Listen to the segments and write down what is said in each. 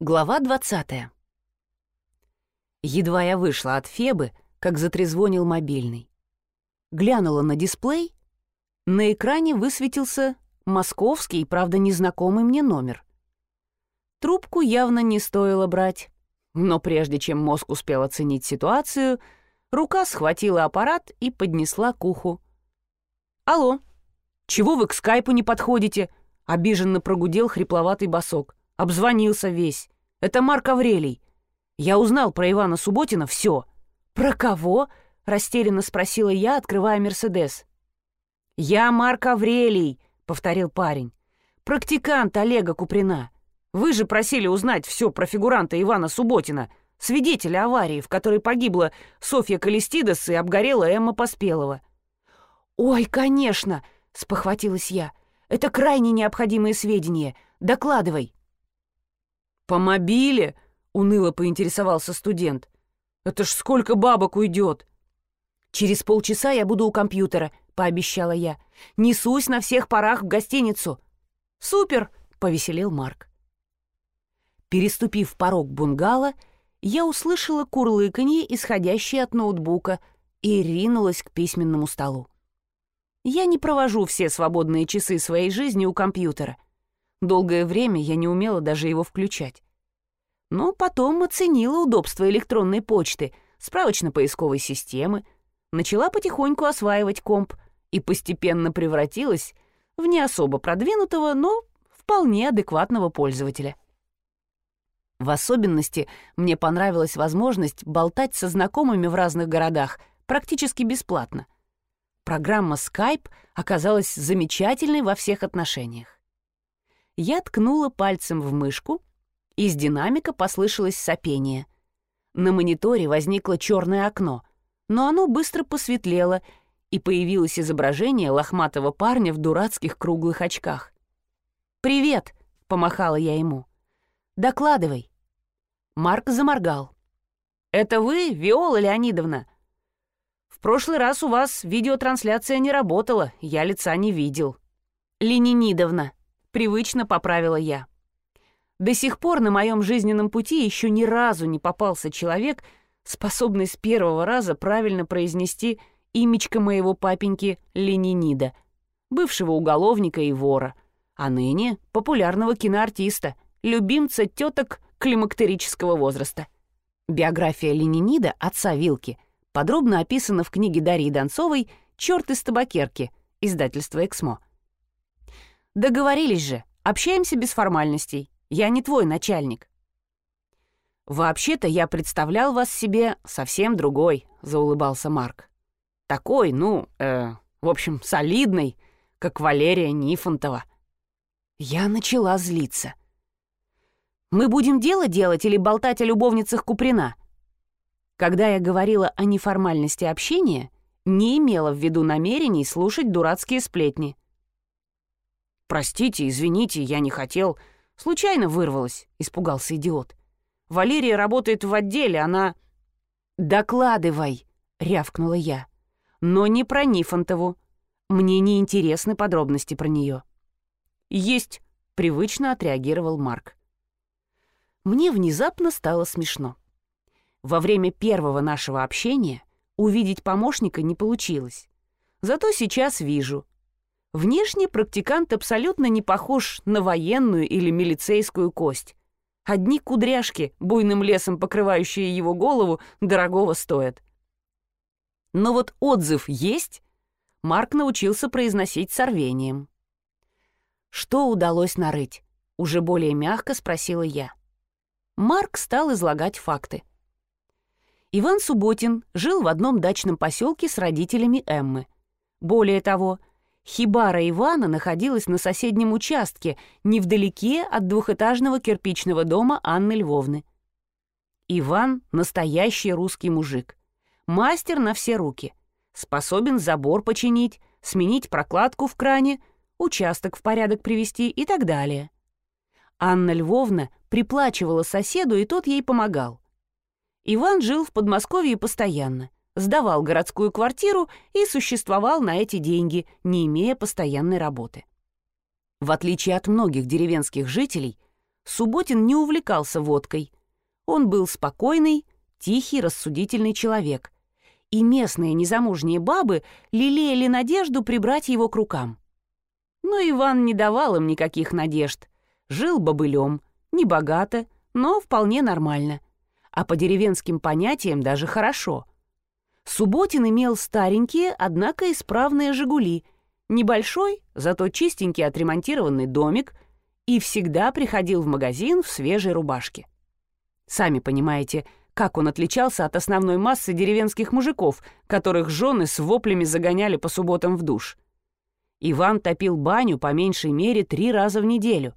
Глава 20. Едва я вышла от Фебы, как затрезвонил мобильный. Глянула на дисплей. На экране высветился московский, правда, незнакомый мне номер. Трубку явно не стоило брать, но прежде чем мозг успел оценить ситуацию, рука схватила аппарат и поднесла к уху. «Алло, чего вы к скайпу не подходите?» — обиженно прогудел хрипловатый босок. Обзвонился весь. Это Марк Аврелий. Я узнал про Ивана Субботина все. «Про кого?» — растерянно спросила я, открывая «Мерседес». «Я Марк Аврелий», — повторил парень. «Практикант Олега Куприна. Вы же просили узнать все про фигуранта Ивана Субботина, свидетеля аварии, в которой погибла Софья Калистидас и обгорела Эмма Поспелова». «Ой, конечно!» — спохватилась я. «Это крайне необходимые сведения. Докладывай». «По мобиле?» — уныло поинтересовался студент. «Это ж сколько бабок уйдет!» «Через полчаса я буду у компьютера», — пообещала я. «Несусь на всех парах в гостиницу». «Супер!» — повеселел Марк. Переступив порог бунгало, я услышала курлыканье, исходящее от ноутбука, и ринулась к письменному столу. Я не провожу все свободные часы своей жизни у компьютера — Долгое время я не умела даже его включать. Но потом оценила удобство электронной почты, справочно-поисковой системы, начала потихоньку осваивать комп и постепенно превратилась в не особо продвинутого, но вполне адекватного пользователя. В особенности мне понравилась возможность болтать со знакомыми в разных городах практически бесплатно. Программа Skype оказалась замечательной во всех отношениях. Я ткнула пальцем в мышку, из динамика послышалось сопение. На мониторе возникло черное окно, но оно быстро посветлело, и появилось изображение лохматого парня в дурацких круглых очках. «Привет!» — помахала я ему. «Докладывай». Марк заморгал. «Это вы, Виола Леонидовна?» «В прошлый раз у вас видеотрансляция не работала, я лица не видел». «Ленинидовна», Привычно поправила я. До сих пор на моем жизненном пути еще ни разу не попался человек, способный с первого раза правильно произнести имечко моего папеньки Ленинида, бывшего уголовника и вора, а ныне популярного киноартиста, любимца теток климактерического возраста. Биография Ленинида, отца Вилки, подробно описана в книге Дарьи Донцовой «Чёрт из табакерки», издательство «Эксмо». Договорились же, общаемся без формальностей. Я не твой начальник. Вообще-то я представлял вас себе совсем другой, заулыбался Марк. Такой, ну, э, в общем, солидный, как Валерия Нифонтова. Я начала злиться. Мы будем дело делать или болтать о любовницах Куприна? Когда я говорила о неформальности общения, не имела в виду намерений слушать дурацкие сплетни. «Простите, извините, я не хотел. Случайно вырвалась», — испугался идиот. «Валерия работает в отделе, она...» «Докладывай», — рявкнула я. «Но не про Нифонтову. Мне не интересны подробности про нее». «Есть», — привычно отреагировал Марк. Мне внезапно стало смешно. Во время первого нашего общения увидеть помощника не получилось. Зато сейчас вижу — Внешне практикант абсолютно не похож на военную или милицейскую кость. Одни кудряшки, буйным лесом покрывающие его голову, дорогого стоят. Но вот отзыв есть? Марк научился произносить с рвением. «Что удалось нарыть?» — уже более мягко спросила я. Марк стал излагать факты. Иван Субботин жил в одном дачном поселке с родителями Эммы. Более того, Хибара Ивана находилась на соседнем участке, невдалеке от двухэтажного кирпичного дома Анны Львовны. Иван — настоящий русский мужик. Мастер на все руки. Способен забор починить, сменить прокладку в кране, участок в порядок привести и так далее. Анна Львовна приплачивала соседу, и тот ей помогал. Иван жил в Подмосковье постоянно сдавал городскую квартиру и существовал на эти деньги, не имея постоянной работы. В отличие от многих деревенских жителей, Субботин не увлекался водкой. Он был спокойный, тихий, рассудительный человек. И местные незамужние бабы лелеяли надежду прибрать его к рукам. Но Иван не давал им никаких надежд. Жил бобылем, небогато, но вполне нормально. А по деревенским понятиям даже хорошо. Субботин имел старенькие, однако исправные «Жигули», небольшой, зато чистенький отремонтированный домик и всегда приходил в магазин в свежей рубашке. Сами понимаете, как он отличался от основной массы деревенских мужиков, которых жены с воплями загоняли по субботам в душ. Иван топил баню по меньшей мере три раза в неделю.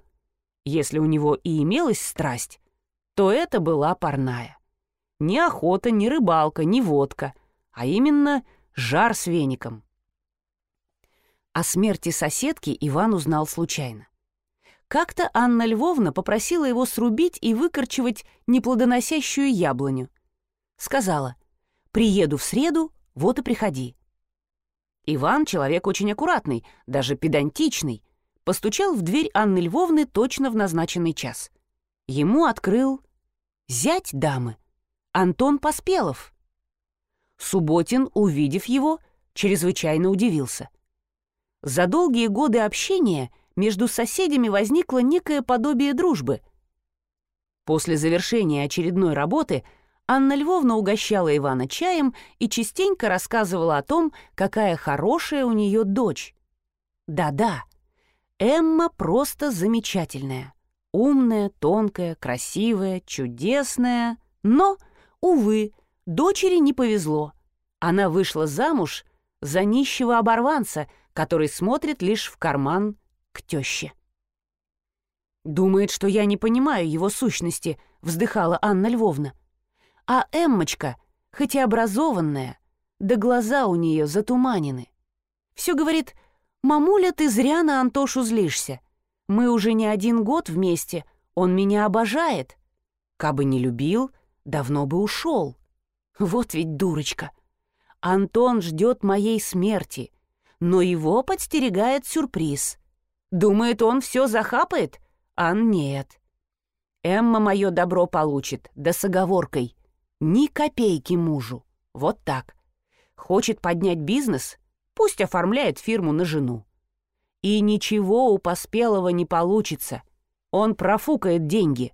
Если у него и имелась страсть, то это была парная. Ни охота, ни рыбалка, ни водка, а именно жар с веником. О смерти соседки Иван узнал случайно. Как-то Анна Львовна попросила его срубить и выкорчевать неплодоносящую яблоню. Сказала, «Приеду в среду, вот и приходи». Иван, человек очень аккуратный, даже педантичный, постучал в дверь Анны Львовны точно в назначенный час. Ему открыл зять дамы, Антон Поспелов. Субботин, увидев его, чрезвычайно удивился. За долгие годы общения между соседями возникло некое подобие дружбы. После завершения очередной работы Анна Львовна угощала Ивана чаем и частенько рассказывала о том, какая хорошая у нее дочь. Да-да, Эмма просто замечательная. Умная, тонкая, красивая, чудесная. Но, увы, дочери не повезло. Она вышла замуж за нищего оборванца, который смотрит лишь в карман к тёще. «Думает, что я не понимаю его сущности», — вздыхала Анна Львовна. «А Эммочка, хоть и образованная, да глаза у нее затуманены. Все говорит, «Мамуля, ты зря на Антошу злишься. Мы уже не один год вместе, он меня обожает. Кабы не любил, давно бы ушел. Вот ведь дурочка. Антон ждет моей смерти, но его подстерегает сюрприз. Думает, он все захапает, а нет. Эмма мое добро получит, да с оговоркой. Ни копейки мужу. Вот так. Хочет поднять бизнес? Пусть оформляет фирму на жену. И ничего у Поспелого не получится. Он профукает деньги.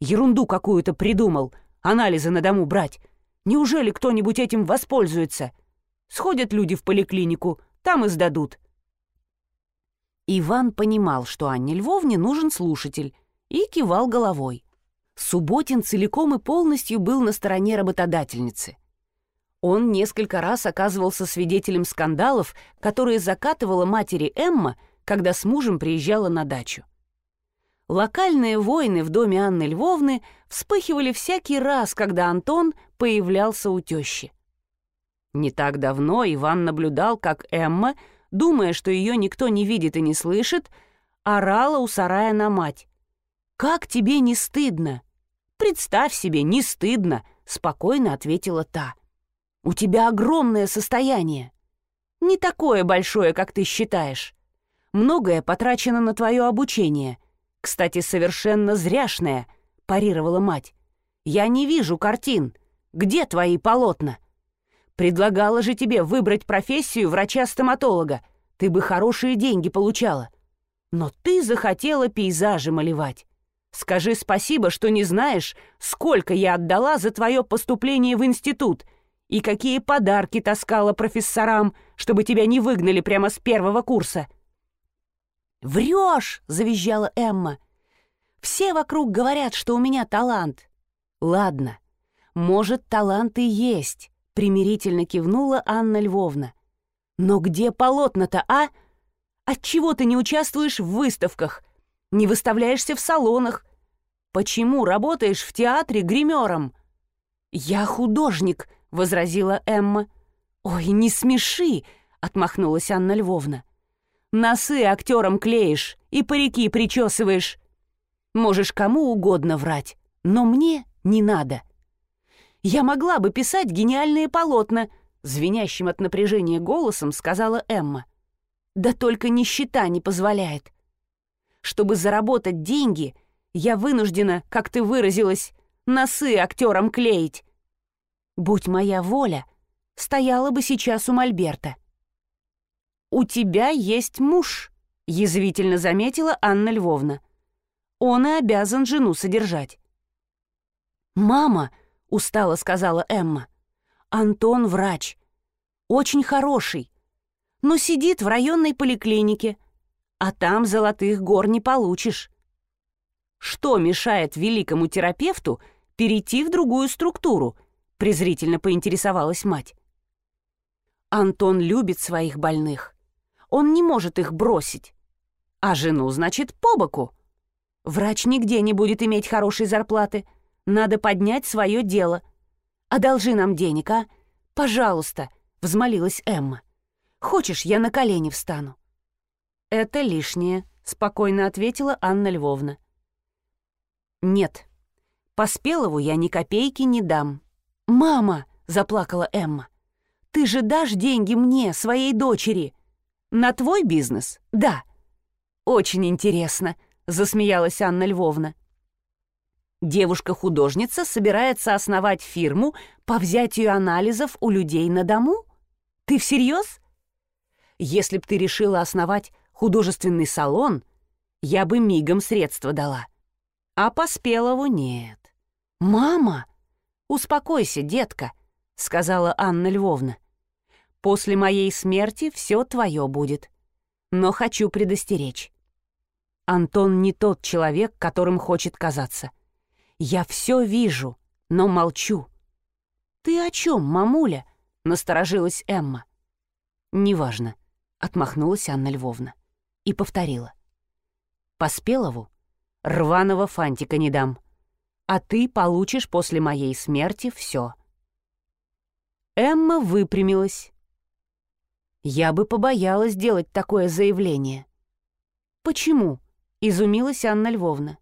Ерунду какую-то придумал, анализы на дому брать. Неужели кто-нибудь этим воспользуется? Сходят люди в поликлинику, там и сдадут. Иван понимал, что Анне Львовне нужен слушатель, и кивал головой. Субботин целиком и полностью был на стороне работодательницы. Он несколько раз оказывался свидетелем скандалов, которые закатывала матери Эмма, когда с мужем приезжала на дачу. Локальные войны в доме Анны Львовны вспыхивали всякий раз, когда Антон появлялся у тещи. Не так давно Иван наблюдал, как Эмма, думая, что ее никто не видит и не слышит, орала у сарая на мать. «Как тебе не стыдно?» «Представь себе, не стыдно», — спокойно ответила та. «У тебя огромное состояние. Не такое большое, как ты считаешь. Многое потрачено на твое обучение. Кстати, совершенно зряшное», — парировала мать. «Я не вижу картин. Где твои полотна?» Предлагала же тебе выбрать профессию врача-стоматолога. Ты бы хорошие деньги получала. Но ты захотела пейзажи малевать. Скажи спасибо, что не знаешь, сколько я отдала за твое поступление в институт и какие подарки таскала профессорам, чтобы тебя не выгнали прямо с первого курса». «Врешь!» — завизжала Эмма. «Все вокруг говорят, что у меня талант». «Ладно, может, талант и есть, примирительно кивнула Анна Львовна. Но где полотна-то, а? Отчего ты не участвуешь в выставках, не выставляешься в салонах? Почему работаешь в театре гримером? Я художник, возразила Эмма. Ой, не смеши, отмахнулась Анна Львовна. Носы актерам клеишь и парики причесываешь. Можешь кому угодно врать, но мне не надо. Я могла бы писать гениальные полотна, звенящим от напряжения голосом сказала Эмма. Да только нищета не позволяет. Чтобы заработать деньги, Я вынуждена, как ты выразилась, носы актерам клеить. Будь моя воля, стояла бы сейчас у Мольберта. «У тебя есть муж», — язвительно заметила Анна Львовна. «Он и обязан жену содержать». «Мама», — устало сказала Эмма, — «Антон врач. Очень хороший. Но сидит в районной поликлинике, а там золотых гор не получишь. Что мешает великому терапевту перейти в другую структуру?» — презрительно поинтересовалась мать. «Антон любит своих больных. Он не может их бросить. А жену, значит, по боку. Врач нигде не будет иметь хорошей зарплаты. Надо поднять свое дело. Одолжи нам денег, а? Пожалуйста», — взмолилась Эмма. «Хочешь, я на колени встану?» «Это лишнее», — спокойно ответила Анна Львовна. «Нет, по Спелову я ни копейки не дам». «Мама!» — заплакала Эмма. «Ты же дашь деньги мне, своей дочери?» «На твой бизнес?» «Да». «Очень интересно», — засмеялась Анна Львовна. Девушка-художница собирается основать фирму по взятию анализов у людей на дому? Ты всерьез? Если б ты решила основать художественный салон, я бы мигом средства дала. А по Спелову нет. «Мама!» «Успокойся, детка», — сказала Анна Львовна. «После моей смерти все твое будет. Но хочу предостеречь. Антон не тот человек, которым хочет казаться. Я все вижу, но молчу». «Ты о чем, мамуля?» — насторожилась Эмма. «Неважно», — отмахнулась Анна Львовна и повторила. «По Спелову рваного фантика не дам а ты получишь после моей смерти все. Эмма выпрямилась. Я бы побоялась делать такое заявление. Почему? изумилась Анна Львовна.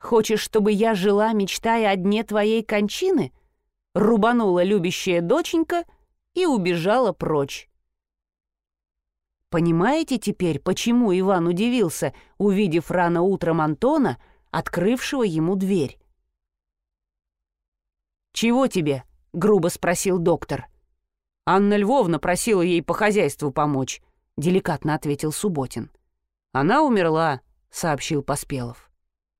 Хочешь, чтобы я жила, мечтая о дне твоей кончины? Рубанула любящая доченька и убежала прочь. Понимаете теперь, почему Иван удивился, увидев рано утром Антона, открывшего ему дверь? «Чего тебе?» — грубо спросил доктор. «Анна Львовна просила ей по хозяйству помочь», — деликатно ответил Субботин. «Она умерла», — сообщил Поспелов.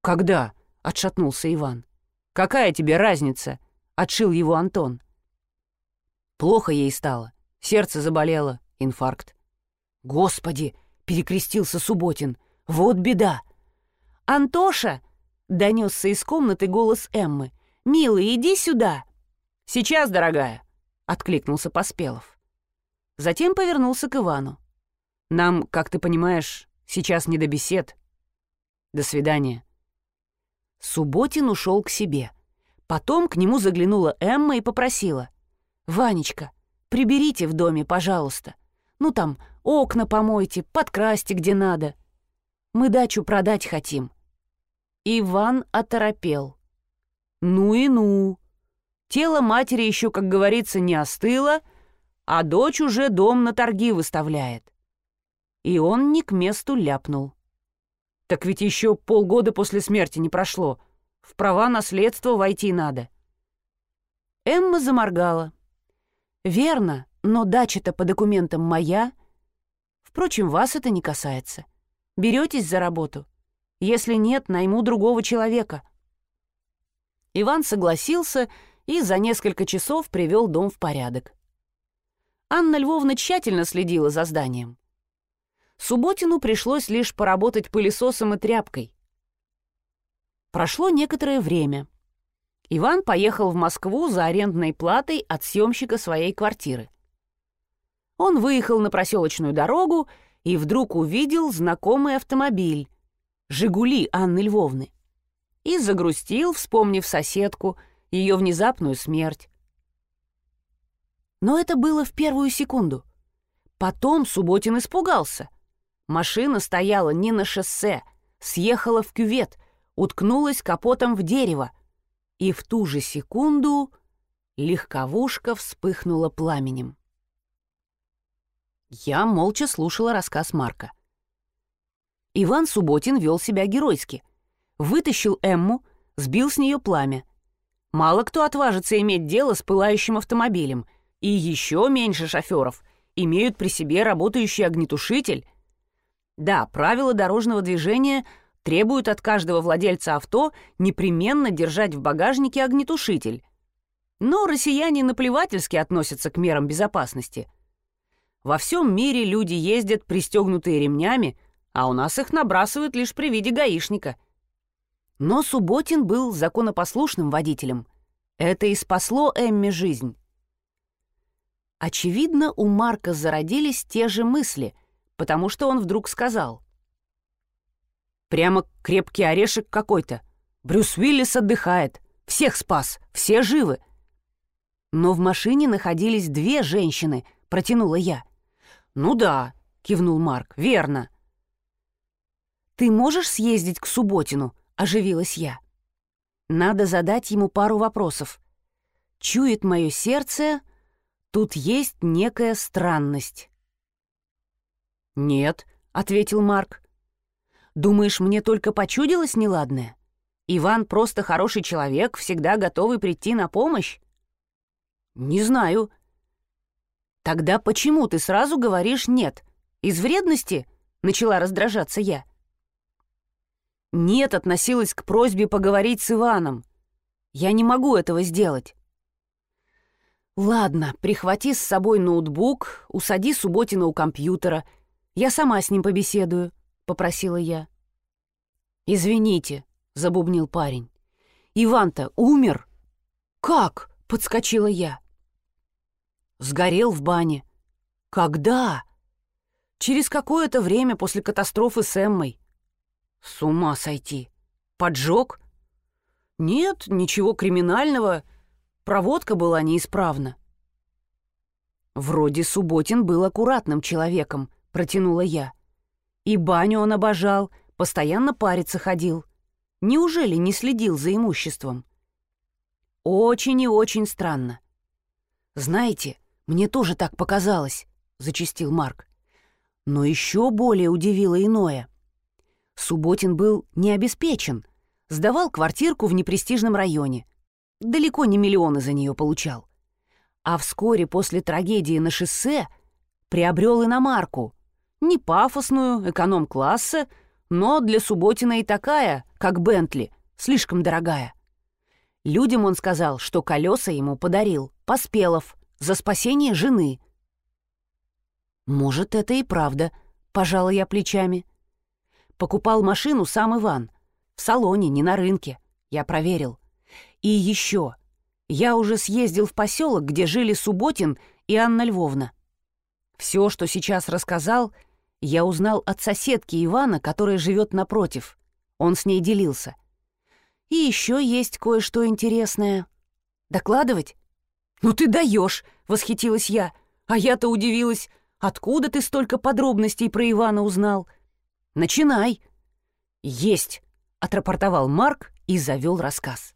«Когда?» — отшатнулся Иван. «Какая тебе разница?» — отшил его Антон. Плохо ей стало. Сердце заболело. Инфаркт. «Господи!» — перекрестился Субботин. «Вот беда!» «Антоша!» — донесся из комнаты голос Эммы. «Милый, иди сюда!» «Сейчас, дорогая!» — откликнулся Поспелов. Затем повернулся к Ивану. «Нам, как ты понимаешь, сейчас не до бесед. До свидания». Субботин ушел к себе. Потом к нему заглянула Эмма и попросила. «Ванечка, приберите в доме, пожалуйста. Ну там, окна помойте, подкрасьте где надо. Мы дачу продать хотим». Иван оторопел. Ну и ну. Тело матери еще, как говорится, не остыло, а дочь уже дом на торги выставляет. И он не к месту ляпнул. Так ведь еще полгода после смерти не прошло. В права наследства войти надо. Эмма заморгала. «Верно, но дача-то по документам моя. Впрочем, вас это не касается. Беретесь за работу? Если нет, найму другого человека. Иван согласился и за несколько часов привел дом в порядок. Анна Львовна тщательно следила за зданием. Субботину пришлось лишь поработать пылесосом и тряпкой. Прошло некоторое время. Иван поехал в Москву за арендной платой от съемщика своей квартиры. Он выехал на проселочную дорогу и вдруг увидел знакомый автомобиль «Жигули» Анны Львовны и загрустил, вспомнив соседку, ее внезапную смерть. Но это было в первую секунду. Потом Субботин испугался. Машина стояла не на шоссе, съехала в кювет, уткнулась капотом в дерево, и в ту же секунду легковушка вспыхнула пламенем. Я молча слушала рассказ Марка. Иван Субботин вел себя геройски — вытащил Эмму, сбил с нее пламя. Мало кто отважится иметь дело с пылающим автомобилем, и еще меньше шоферов имеют при себе работающий огнетушитель. Да, правила дорожного движения требуют от каждого владельца авто непременно держать в багажнике огнетушитель. Но россияне наплевательски относятся к мерам безопасности. Во всем мире люди ездят пристегнутые ремнями, а у нас их набрасывают лишь при виде гаишника. Но Субботин был законопослушным водителем. Это и спасло Эмме жизнь. Очевидно, у Марка зародились те же мысли, потому что он вдруг сказал. «Прямо крепкий орешек какой-то. Брюс Уиллис отдыхает. Всех спас, все живы». Но в машине находились две женщины, протянула я. «Ну да», — кивнул Марк, — «верно». «Ты можешь съездить к Субботину?» — оживилась я. «Надо задать ему пару вопросов. Чует мое сердце, тут есть некая странность». «Нет», — ответил Марк. «Думаешь, мне только почудилось неладное? Иван просто хороший человек, всегда готовый прийти на помощь?» «Не знаю». «Тогда почему ты сразу говоришь «нет»? Из вредности?» — начала раздражаться я. «Нет» относилась к просьбе поговорить с Иваном. Я не могу этого сделать. «Ладно, прихвати с собой ноутбук, усади Субботина у компьютера. Я сама с ним побеседую», — попросила я. «Извините», — забубнил парень. «Иван-то умер?» «Как?» — подскочила я. «Сгорел в бане». «Когда?» «Через какое-то время после катастрофы с Эммой». «С ума сойти! Поджог?» «Нет, ничего криминального. Проводка была неисправна». «Вроде Субботин был аккуратным человеком», — протянула я. «И баню он обожал, постоянно париться ходил. Неужели не следил за имуществом?» «Очень и очень странно. Знаете, мне тоже так показалось», — зачистил Марк. Но еще более удивило иное. Субботин был не обеспечен, сдавал квартирку в непрестижном районе. Далеко не миллионы за нее получал. А вскоре после трагедии на шоссе приобрел иномарку. Не пафосную, эконом-класса, но для Субботина и такая, как Бентли, слишком дорогая. Людям он сказал, что колеса ему подарил Поспелов за спасение жены. «Может, это и правда», — пожала я плечами. Покупал машину сам Иван. В салоне, не на рынке. Я проверил. И еще. Я уже съездил в поселок, где жили Субботин и Анна Львовна. Все, что сейчас рассказал, я узнал от соседки Ивана, которая живет напротив. Он с ней делился. И еще есть кое-что интересное. Докладывать? «Ну ты даешь!» — восхитилась я. А я-то удивилась. Откуда ты столько подробностей про Ивана узнал?» «Начинай!» «Есть!» — отрапортовал Марк и завел рассказ.